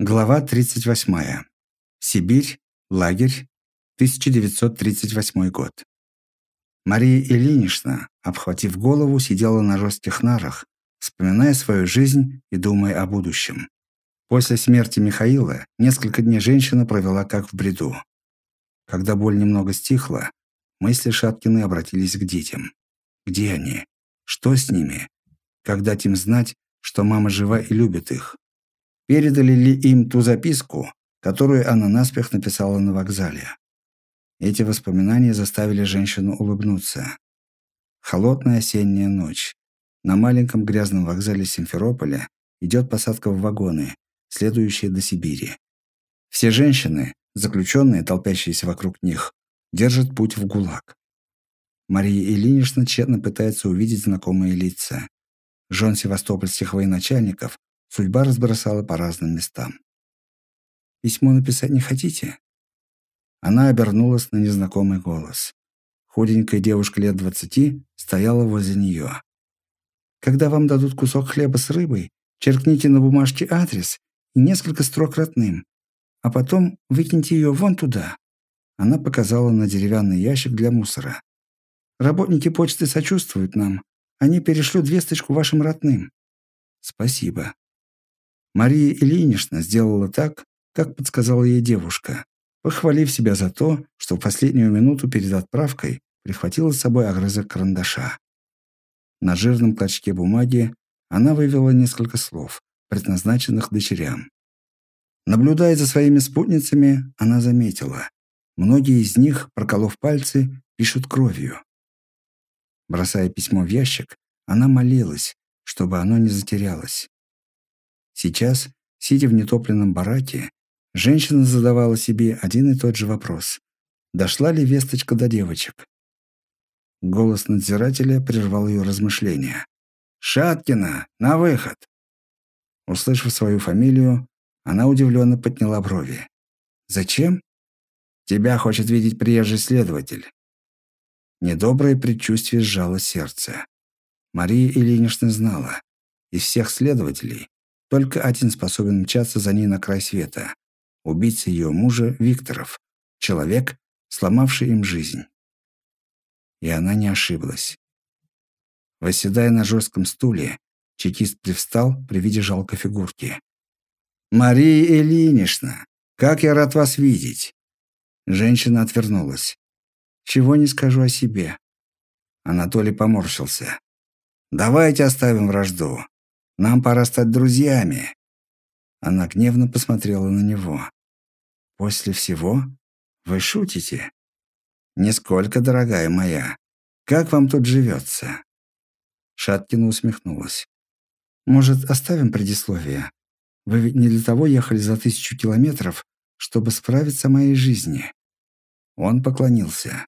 Глава 38. Сибирь. Лагерь. 1938 год. Мария Ильинична, обхватив голову, сидела на жестких нарах, вспоминая свою жизнь и думая о будущем. После смерти Михаила несколько дней женщина провела как в бреду. Когда боль немного стихла, мысли Шаткины обратились к детям. Где они? Что с ними? Как дать им знать, что мама жива и любит их? Передали ли им ту записку, которую она наспех написала на вокзале. Эти воспоминания заставили женщину улыбнуться. Холодная осенняя ночь. На маленьком грязном вокзале Симферополя идет посадка в вагоны, следующие до Сибири. Все женщины, заключенные, толпящиеся вокруг них, держат путь в ГУЛАГ. Мария Ильинична тщетно пытается увидеть знакомые лица. Жен севастопольских военачальников Судьба разбросала по разным местам. «Письмо написать не хотите?» Она обернулась на незнакомый голос. Худенькая девушка лет двадцати стояла возле нее. «Когда вам дадут кусок хлеба с рыбой, черкните на бумажке адрес и несколько строк родным, а потом выкиньте ее вон туда». Она показала на деревянный ящик для мусора. «Работники почты сочувствуют нам. Они перешлют весточку вашим родным». «Спасибо», Мария Ильинична сделала так, как подсказала ей девушка, похвалив себя за то, что в последнюю минуту перед отправкой прихватила с собой огрызок карандаша. На жирном клочке бумаги она вывела несколько слов, предназначенных дочерям. Наблюдая за своими спутницами, она заметила, многие из них, проколов пальцы, пишут кровью. Бросая письмо в ящик, она молилась, чтобы оно не затерялось. Сейчас, сидя в нетопленном бараке, женщина задавала себе один и тот же вопрос. Дошла ли весточка до девочек? Голос надзирателя прервал ее размышления. «Шаткина! На выход!» Услышав свою фамилию, она удивленно подняла брови. «Зачем?» «Тебя хочет видеть приезжий следователь». Недоброе предчувствие сжало сердце. Мария Ильинична знала, из всех следователей только один способен мчаться за ней на край света. Убийца ее мужа Викторов. Человек, сломавший им жизнь. И она не ошиблась. Восседая на жестком стуле, чекист привстал при виде жалкой фигурки. «Мария Ильинична, как я рад вас видеть!» Женщина отвернулась. «Чего не скажу о себе?» Анатолий поморщился. «Давайте оставим вражду. Нам пора стать друзьями». Она гневно посмотрела на него. «После всего? Вы шутите?» «Нисколько, дорогая моя. Как вам тут живется?» Шаткина усмехнулась. «Может, оставим предисловие? Вы ведь не для того ехали за тысячу километров, чтобы справиться о моей жизни». Он поклонился.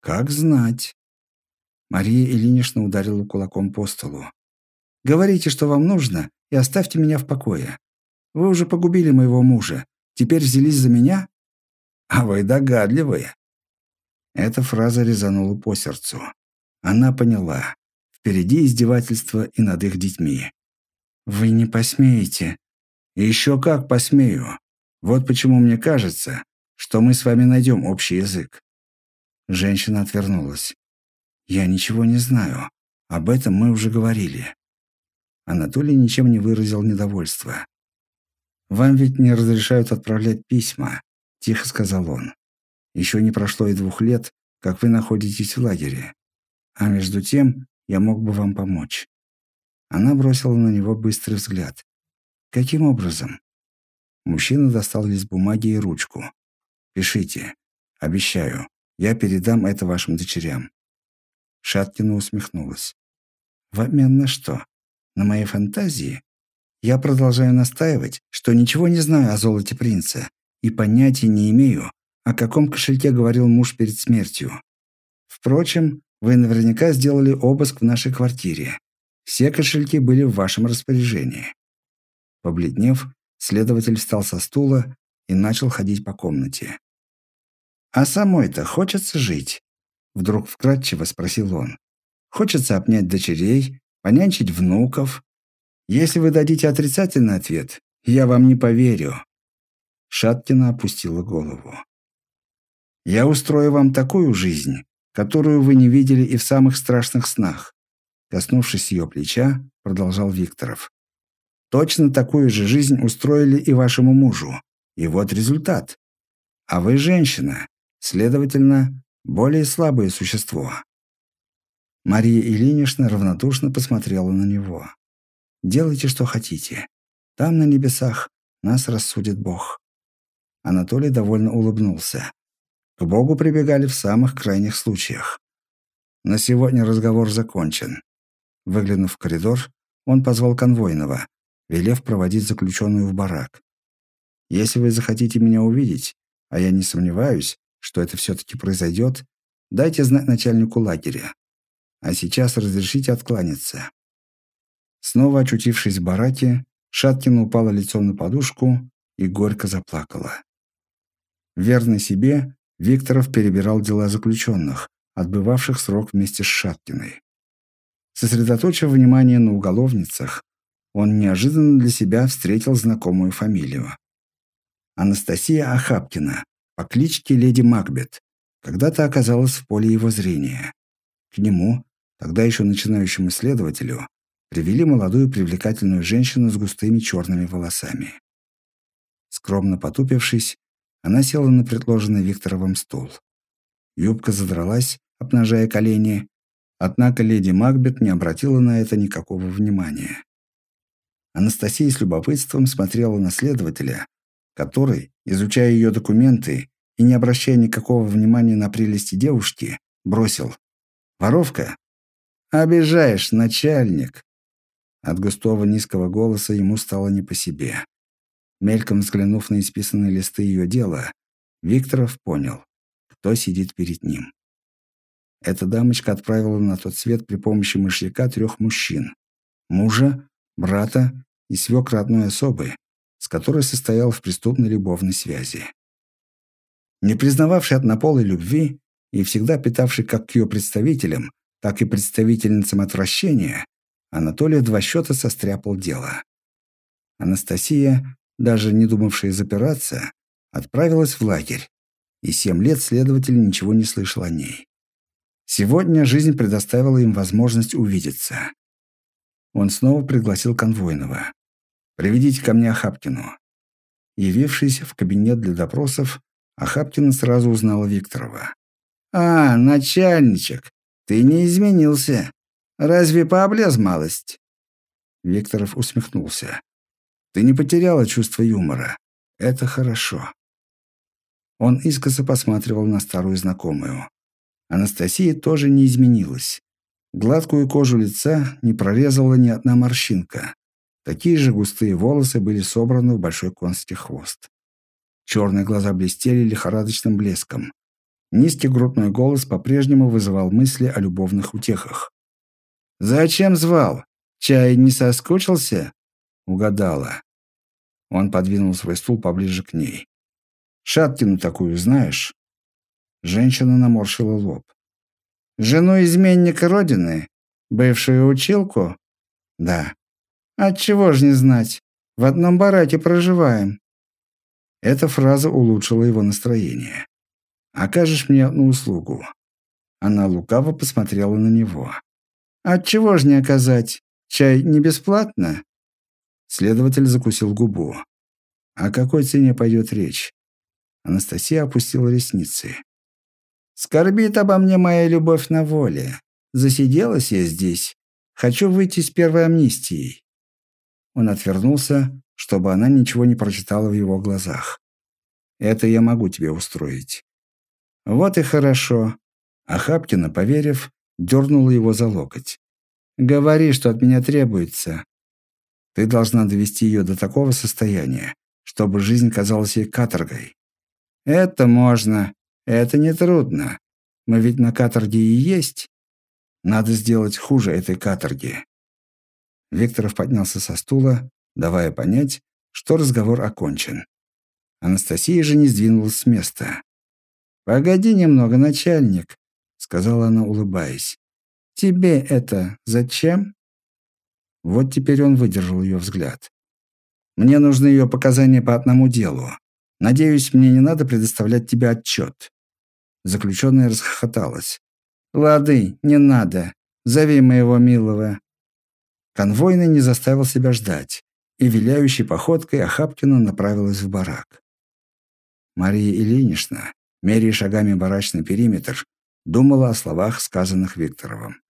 «Как знать». Мария Ильинична ударила кулаком по столу. Говорите, что вам нужно, и оставьте меня в покое. Вы уже погубили моего мужа. Теперь взялись за меня? А вы догадливые». Эта фраза резанула по сердцу. Она поняла. Впереди издевательство и над их детьми. «Вы не посмеете». «Еще как посмею. Вот почему мне кажется, что мы с вами найдем общий язык». Женщина отвернулась. «Я ничего не знаю. Об этом мы уже говорили. Анатолий ничем не выразил недовольства. «Вам ведь не разрешают отправлять письма», – тихо сказал он. «Еще не прошло и двух лет, как вы находитесь в лагере. А между тем я мог бы вам помочь». Она бросила на него быстрый взгляд. «Каким образом?» Мужчина достал лист бумаги и ручку. «Пишите. Обещаю. Я передам это вашим дочерям». Шаткина усмехнулась. «В обмен на что?» На моей фантазии, я продолжаю настаивать, что ничего не знаю о золоте принца и понятия не имею, о каком кошельке говорил муж перед смертью. Впрочем, вы наверняка сделали обыск в нашей квартире. Все кошельки были в вашем распоряжении. Побледнев, следователь встал со стула и начал ходить по комнате. «А самой-то хочется жить?» Вдруг вкратчиво спросил он. «Хочется обнять дочерей, понянчить внуков. Если вы дадите отрицательный ответ, Я вам не поверю». Шаткина опустила голову. «Я устрою вам такую жизнь, которую вы не видели и в самых страшных снах», коснувшись ее плеча, продолжал Викторов. «Точно такую же жизнь устроили и вашему мужу. И вот результат. А вы женщина, следовательно, более слабое существо». Мария Ильинична равнодушно посмотрела на него. «Делайте, что хотите. Там, на небесах, нас рассудит Бог». Анатолий довольно улыбнулся. К Богу прибегали в самых крайних случаях. На сегодня разговор закончен. Выглянув в коридор, он позвал конвойного, велев проводить заключенную в барак. «Если вы захотите меня увидеть, а я не сомневаюсь, что это все-таки произойдет, дайте знать начальнику лагеря. А сейчас разрешите откланяться». Снова очутившись в бараке, Шаткина упала лицом на подушку и горько заплакала. Верный себе, Викторов перебирал дела заключенных, отбывавших срок вместе с Шаткиной. Сосредоточив внимание на уголовницах, он неожиданно для себя встретил знакомую фамилию. Анастасия Ахапкина, по кличке Леди Макбет, когда-то оказалась в поле его зрения. К нему, тогда еще начинающему следователю, привели молодую привлекательную женщину с густыми черными волосами. Скромно потупившись, она села на предложенный Викторовым стул. Юбка задралась, обнажая колени, однако леди Макбет не обратила на это никакого внимания. Анастасия с любопытством смотрела на следователя, который, изучая ее документы и не обращая никакого внимания на прелести девушки, бросил «Воровка? Обижаешь, начальник!» От густого низкого голоса ему стало не по себе. Мельком взглянув на исписанные листы ее дела, Викторов понял, кто сидит перед ним. Эта дамочка отправила на тот свет при помощи мышьяка трех мужчин. Мужа, брата и свекра одной особы, с которой состоял в преступной любовной связи. Не признававший однополой любви и всегда питавший как к ее представителям, так и представительницам отвращения, Анатолий два счета состряпал дело. Анастасия даже не думавшая запираться, отправилась в лагерь, и семь лет следователь ничего не слышал о ней. Сегодня жизнь предоставила им возможность увидеться. Он снова пригласил конвойного. «Приведите ко мне Ахапкину». Явившись в кабинет для допросов, Ахапкина сразу узнала Викторова. «А, начальничек, ты не изменился. Разве пооблез малость?» Викторов усмехнулся. Ты не потеряла чувство юмора. Это хорошо. Он искоса посматривал на старую знакомую. Анастасия тоже не изменилась. Гладкую кожу лица не прорезала ни одна морщинка. Такие же густые волосы были собраны в большой конский хвост. Черные глаза блестели лихорадочным блеском. Низкий грудной голос по-прежнему вызывал мысли о любовных утехах. «Зачем звал? Чай не соскучился?» Угадала. Он подвинул свой стул поближе к ней. «Шаткину такую знаешь?» Женщина наморщила лоб. «Жену изменника Родины? Бывшую училку?» «Да». «Отчего ж не знать? В одном бараке проживаем». Эта фраза улучшила его настроение. «Окажешь мне одну услугу?» Она лукаво посмотрела на него. «Отчего ж не оказать? Чай не бесплатно?» Следователь закусил губу. О какой цене пойдет речь? Анастасия опустила ресницы. «Скорбит обо мне моя любовь на воле. Засиделась я здесь. Хочу выйти с первой амнистией». Он отвернулся, чтобы она ничего не прочитала в его глазах. «Это я могу тебе устроить». «Вот и хорошо». А Хапкина, поверив, дернула его за локоть. «Говори, что от меня требуется. Ты должна довести ее до такого состояния, чтобы жизнь казалась ей каторгой. Это можно. Это нетрудно. Мы ведь на каторге и есть. Надо сделать хуже этой каторги. Викторов поднялся со стула, давая понять, что разговор окончен. Анастасия же не сдвинулась с места. «Погоди немного, начальник», — сказала она, улыбаясь. «Тебе это зачем?» Вот теперь он выдержал ее взгляд. Мне нужны ее показания по одному делу. Надеюсь, мне не надо предоставлять тебе отчет». Заключенная расхохоталась. «Лады, не надо. Зови моего милого». Конвойный не заставил себя ждать, и виляющей походкой Ахапкина направилась в барак. Мария Ильинична, меряя шагами барачный периметр, думала о словах, сказанных Викторовым.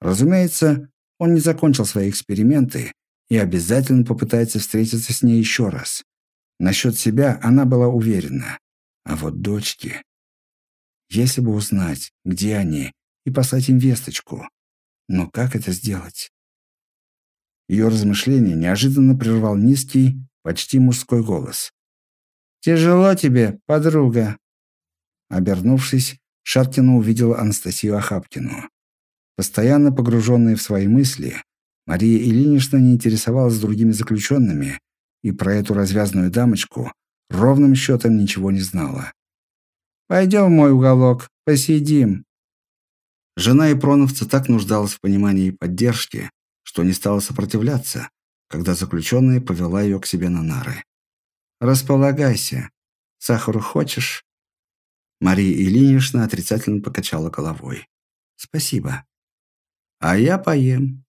Разумеется, он не закончил свои эксперименты и обязательно попытается встретиться с ней еще раз. Насчет себя она была уверена. А вот дочки... Если бы узнать, где они, и послать им весточку. Но как это сделать? Ее размышление неожиданно прервал низкий, почти мужской голос. «Тяжело тебе, подруга!» Обернувшись, Шаткина увидела Анастасию Ахапкину. Постоянно погруженная в свои мысли, Мария Ильинична не интересовалась другими заключенными и про эту развязную дамочку ровным счетом ничего не знала. «Пойдем в мой уголок, посидим». Жена Ипроновца так нуждалась в понимании и поддержке, что не стала сопротивляться, когда заключенная повела ее к себе на нары. «Располагайся. Сахару хочешь?» Мария Ильинична отрицательно покачала головой. «Спасибо». «А я поем».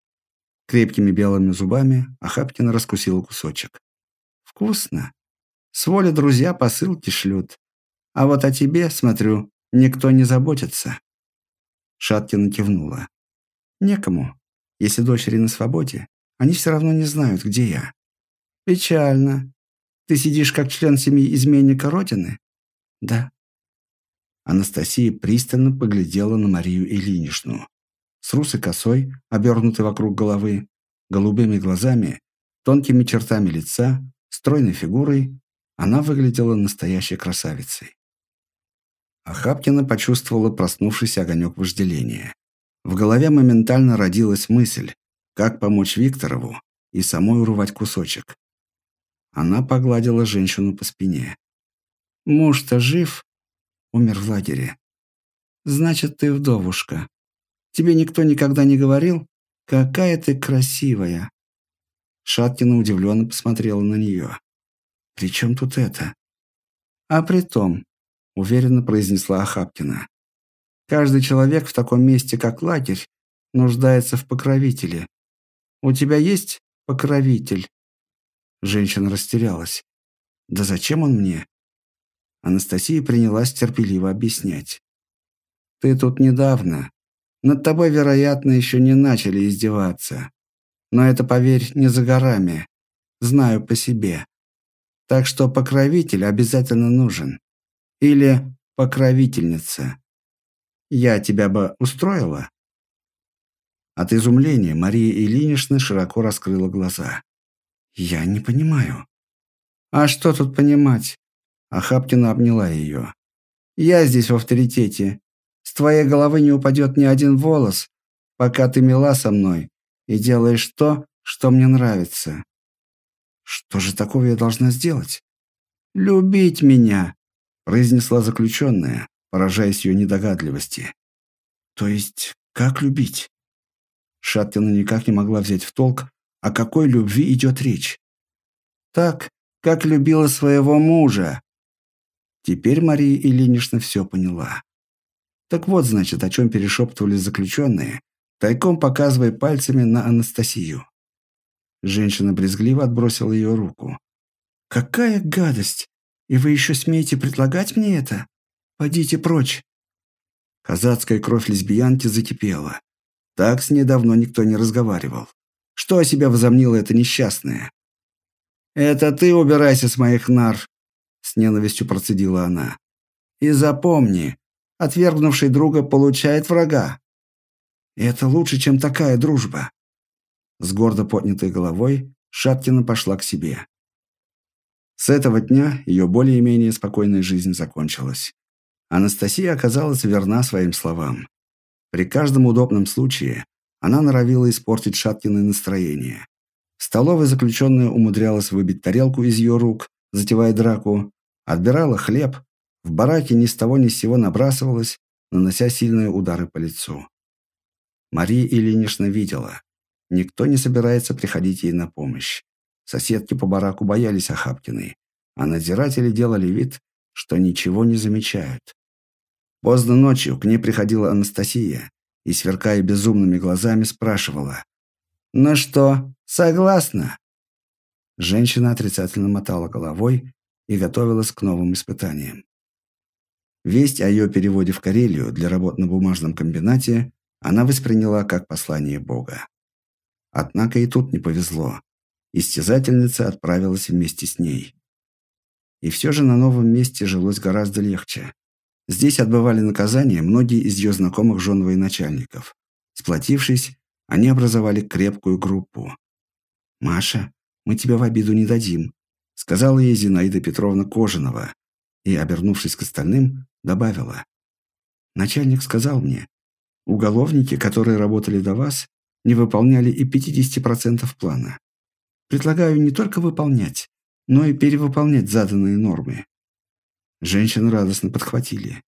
Крепкими белыми зубами Ахапкина раскусила кусочек. «Вкусно. С воли друзья посылки шлют. А вот о тебе, смотрю, никто не заботится». Шаткина кивнула. «Некому. Если дочери на свободе, они все равно не знают, где я». «Печально. Ты сидишь как член семьи изменника Родины?» «Да». Анастасия пристально поглядела на Марию Ильиничну. С русой косой, обернутой вокруг головы, голубыми глазами, тонкими чертами лица, стройной фигурой, она выглядела настоящей красавицей. Ахапкина почувствовала проснувшийся огонек вожделения. В голове моментально родилась мысль, как помочь Викторову и самой урвать кусочек. Она погладила женщину по спине. «Муж-то жив?» «Умер в лагере». «Значит, ты вдовушка. Тебе никто никогда не говорил? Какая ты красивая!» Шаткина удивленно посмотрела на нее. «При чем тут это?» «А при том, уверенно произнесла Ахапкина. Каждый человек в таком месте, как лагерь, нуждается в покровителе. У тебя есть покровитель? Женщина растерялась. Да зачем он мне? Анастасия принялась терпеливо объяснять. Ты тут недавно. Над тобой, вероятно, еще не начали издеваться. Но это, поверь, не за горами. Знаю по себе. Так что покровитель обязательно нужен. Или покровительница. Я тебя бы устроила?» От изумления Мария Ильинична широко раскрыла глаза. «Я не понимаю». «А что тут понимать?» Ахапкина обняла ее. «Я здесь в авторитете. С твоей головы не упадет ни один волос, пока ты мила со мной и делаешь то, что мне нравится». «Что же такого я должна сделать?» «Любить меня», произнесла заключенная, поражаясь ее недогадливости. То есть, как любить? Шаткина никак не могла взять в толк, о какой любви идет речь. Так, как любила своего мужа. Теперь Мария Ильинична все поняла. Так вот, значит, о чем перешептывались заключенные, тайком показывая пальцами на Анастасию. Женщина брезгливо отбросила ее руку. «Какая гадость! И вы еще смеете предлагать мне это? Пойдите прочь!» Казацкая кровь лесбиянки закипела. Так с ней давно никто не разговаривал. Что о себя возомнила эта несчастная? «Это ты убирайся с моих нар!» С ненавистью процедила она. «И запомни, отвергнувший друга получает врага. это лучше, чем такая дружба». С гордо поднятой головой Шаткина пошла к себе. С этого дня ее более-менее спокойная жизнь закончилась. Анастасия оказалась верна своим словам. При каждом удобном случае она норовила испортить Шаткиное настроение. В столовой заключенная умудрялась выбить тарелку из ее рук, затевая драку, отбирала хлеб, в бараке ни с того ни с сего набрасывалась, нанося сильные удары по лицу. Мария Ильинична видела, никто не собирается приходить ей на помощь. Соседки по бараку боялись Охапкиной, а надзиратели делали вид, что ничего не замечают. Поздно ночью к ней приходила Анастасия и, сверкая безумными глазами, спрашивала. «Ну что, согласна?» Женщина отрицательно мотала головой и готовилась к новым испытаниям. Весть о ее переводе в Карелию для работ на бумажном комбинате она восприняла как послание Бога. Однако и тут не повезло. Истязательница отправилась вместе с ней. И все же на новом месте жилось гораздо легче. Здесь отбывали наказание многие из ее знакомых жен военачальников. Сплотившись, они образовали крепкую группу. «Маша, мы тебя в обиду не дадим», сказала ей Зинаида Петровна Кожинова и, обернувшись к остальным, добавила. «Начальник сказал мне, уголовники, которые работали до вас, не выполняли и 50% плана. Предлагаю не только выполнять, но и перевыполнять заданные нормы. Женщины радостно подхватили.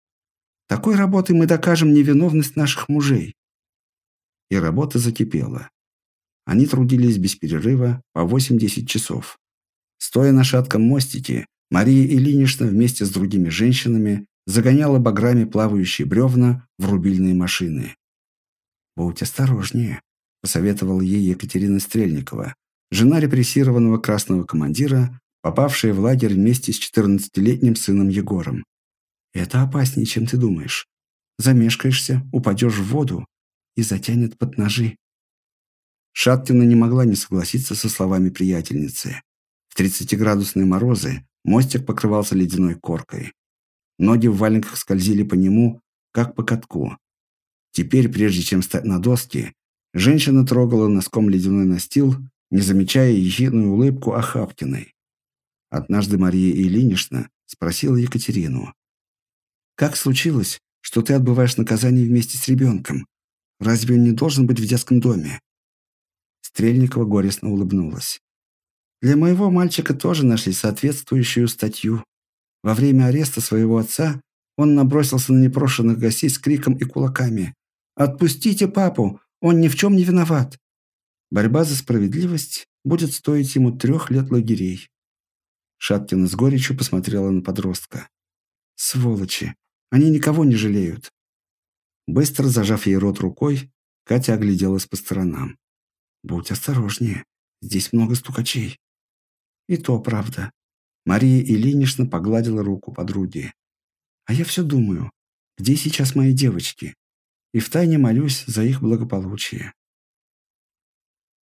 Такой работой мы докажем невиновность наших мужей. И работа закипела. Они трудились без перерыва по 8-10 часов. Стоя на шатком мостике, Мария Ильинична вместе с другими женщинами загоняла баграми плавающие бревна в рубильные машины. «Будь осторожнее», – посоветовала ей Екатерина Стрельникова, жена репрессированного красного командира, попавшая в лагерь вместе с 14-летним сыном Егором. «Это опаснее, чем ты думаешь. Замешкаешься, упадешь в воду и затянет под ножи». Шаткина не могла не согласиться со словами приятельницы. В 30-градусные морозы мостик покрывался ледяной коркой. Ноги в валенках скользили по нему, как по катку. Теперь, прежде чем стать на доски, женщина трогала носком ледяной настил, не замечая ехидную улыбку Ахапкиной. Однажды Мария Ильинична спросила Екатерину. «Как случилось, что ты отбываешь наказание вместе с ребенком? Разве он не должен быть в детском доме?» Стрельникова горестно улыбнулась. «Для моего мальчика тоже нашли соответствующую статью. Во время ареста своего отца он набросился на непрошенных гостей с криком и кулаками. «Отпустите папу! Он ни в чем не виноват!» Борьба за справедливость будет стоить ему трех лет лагерей. Шаткина с горечью посмотрела на подростка. «Сволочи! Они никого не жалеют!» Быстро зажав ей рот рукой, Катя огляделась по сторонам. «Будь осторожнее, здесь много стукачей». «И то правда». Мария Ильинична погладила руку подруги. «А я все думаю, где сейчас мои девочки?» И втайне молюсь за их благополучие.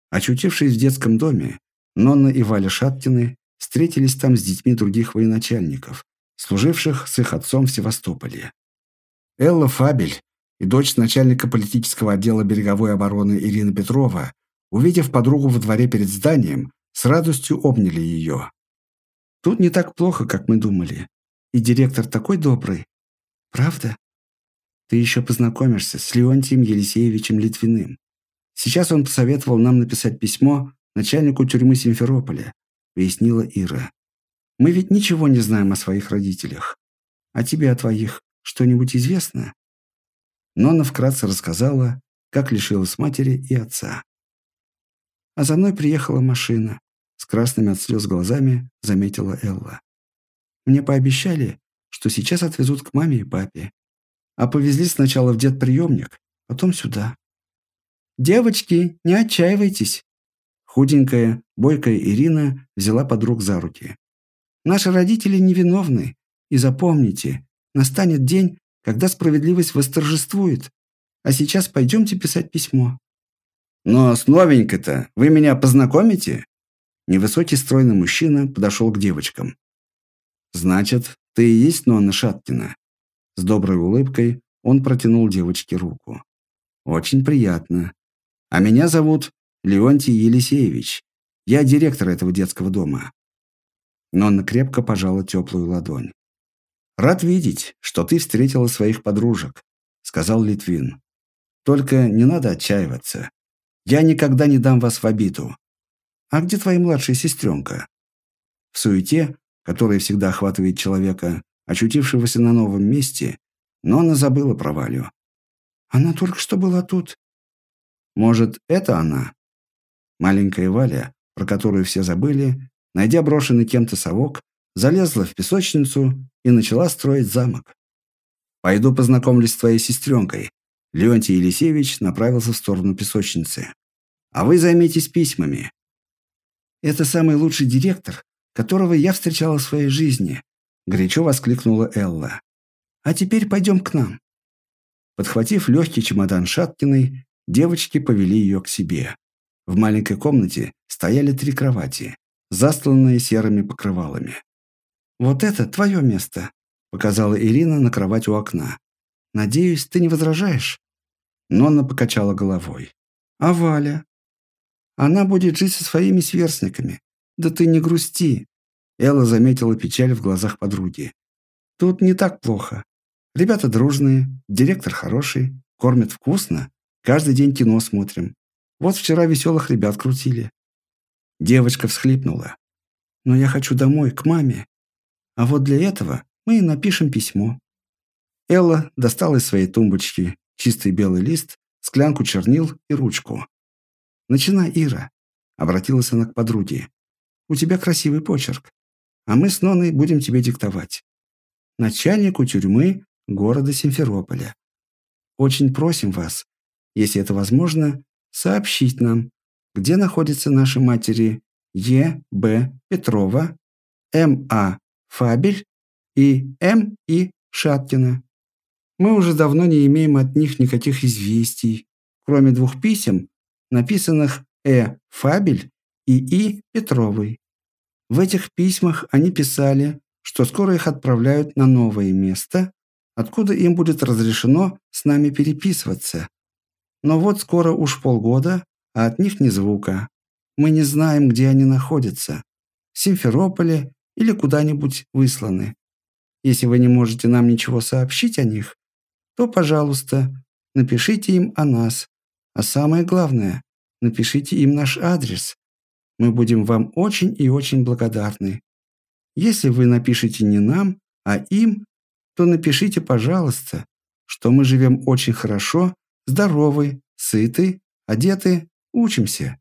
Очутившись в детском доме, Нонна и Валя Шаткины встретились там с детьми других военачальников, служивших с их отцом в Севастополе. Элла Фабель и дочь начальника политического отдела береговой обороны Ирина Петрова, увидев подругу во дворе перед зданием, с радостью обняли ее. «Тут не так плохо, как мы думали. И директор такой добрый. Правда? Ты еще познакомишься с Леонтием Елисеевичем Литвиным. Сейчас он посоветовал нам написать письмо начальнику тюрьмы Симферополя, пояснила Ира. Мы ведь ничего не знаем о своих родителях. А тебе о твоих что-нибудь известно? Нонна вкратце рассказала, как лишилась матери и отца. А за мной приехала машина. С красными от слез глазами заметила Элла. Мне пообещали, что сейчас отвезут к маме и папе. А повезли сначала в детприемник, потом сюда. «Девочки, не отчаивайтесь!» Худенькая, бойкая Ирина взяла подруг за руки. «Наши родители невиновны. И запомните, настанет день, когда справедливость восторжествует. А сейчас пойдемте писать письмо». «Но с новенькой-то вы меня познакомите?» Невысокий стройный мужчина подошел к девочкам. «Значит, ты и есть Нонна Шаткина?» С доброй улыбкой он протянул девочке руку. «Очень приятно. А меня зовут Леонтий Елисеевич. Я директор этого детского дома». Нонна крепко пожала теплую ладонь. «Рад видеть, что ты встретила своих подружек», — сказал Литвин. «Только не надо отчаиваться. Я никогда не дам вас в обиду. А где твоя младшая сестренка?» В суете, которая всегда охватывает человека, очутившегося на новом месте, Нонна забыла про Валю. «Она только что была тут». «Может, это она?» Маленькая Валя про которую все забыли, найдя брошенный кем-то совок, залезла в песочницу и начала строить замок. «Пойду познакомлюсь с твоей сестренкой». Леонтий Елисеевич направился в сторону песочницы. «А вы займитесь письмами». «Это самый лучший директор, которого я встречала в своей жизни», горячо воскликнула Элла. «А теперь пойдем к нам». Подхватив легкий чемодан Шаткиной, девочки повели ее к себе. В маленькой комнате стояли три кровати, застланные серыми покрывалами. «Вот это твое место», показала Ирина на кровать у окна. «Надеюсь, ты не возражаешь?» Нонна покачала головой. «А Валя?» «Она будет жить со своими сверстниками. Да ты не грусти!» Элла заметила печаль в глазах подруги. «Тут не так плохо. Ребята дружные, директор хороший, кормят вкусно, каждый день кино смотрим. Вот вчера веселых ребят крутили». Девочка всхлипнула. «Но я хочу домой, к маме. А вот для этого мы напишем письмо». Элла достала из своей тумбочки чистый белый лист, склянку чернил и ручку. «Начинай, Ира», — обратилась она к подруге. «У тебя красивый почерк, а мы с Ноной будем тебе диктовать. Начальнику тюрьмы города Симферополя. Очень просим вас, если это возможно, сообщить нам, где находятся наши матери Е. Б. Петрова, М. А. Фабель и М. И. Шаткина. Мы уже давно не имеем от них никаких известий, кроме двух писем, написанных Э. Фабель и И. Петровой. В этих письмах они писали, что скоро их отправляют на новое место, откуда им будет разрешено с нами переписываться. Но вот скоро уж полгода, а от них ни звука. Мы не знаем, где они находятся. В Симферополе или куда-нибудь высланы. Если вы не можете нам ничего сообщить о них, то, пожалуйста, напишите им о нас. А самое главное, напишите им наш адрес. Мы будем вам очень и очень благодарны. Если вы напишете не нам, а им, то напишите, пожалуйста, что мы живем очень хорошо, здоровы, сыты, одеты, учимся.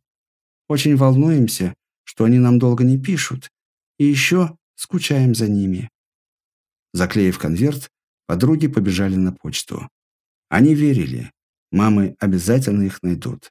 Очень волнуемся, что они нам долго не пишут, и еще скучаем за ними. Заклеив конверт, подруги побежали на почту. Они верили, мамы обязательно их найдут.